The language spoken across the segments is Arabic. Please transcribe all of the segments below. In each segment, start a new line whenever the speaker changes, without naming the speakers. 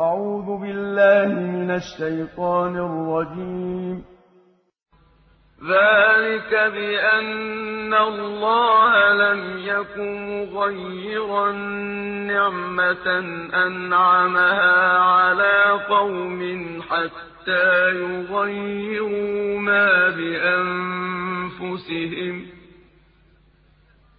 أعوذ بالله من الشيطان الرجيم.
ذلك بأن الله لم يكن مغيرا نعمة أنعمها على قوم حتى يغيروا ما بأنفسهم.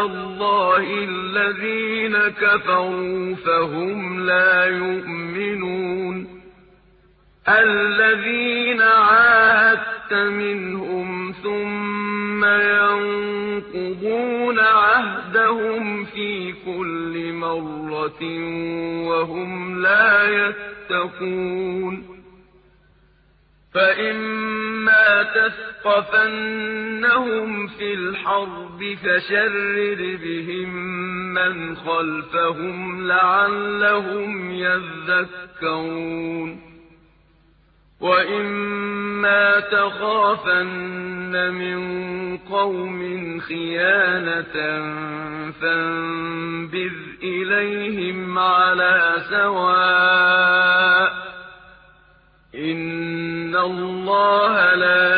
الله الذين كفروا فهم لا يؤمنون. الذين عاهدت منهم ثم ينقضون عهدهم في كل مرة وهم لا يتقون. فإما تثقفنهم في الحرب فشرر بهم من خلفهم لعلهم يذكرون وإما تخافن من قوم خيانة فانبذ إليهم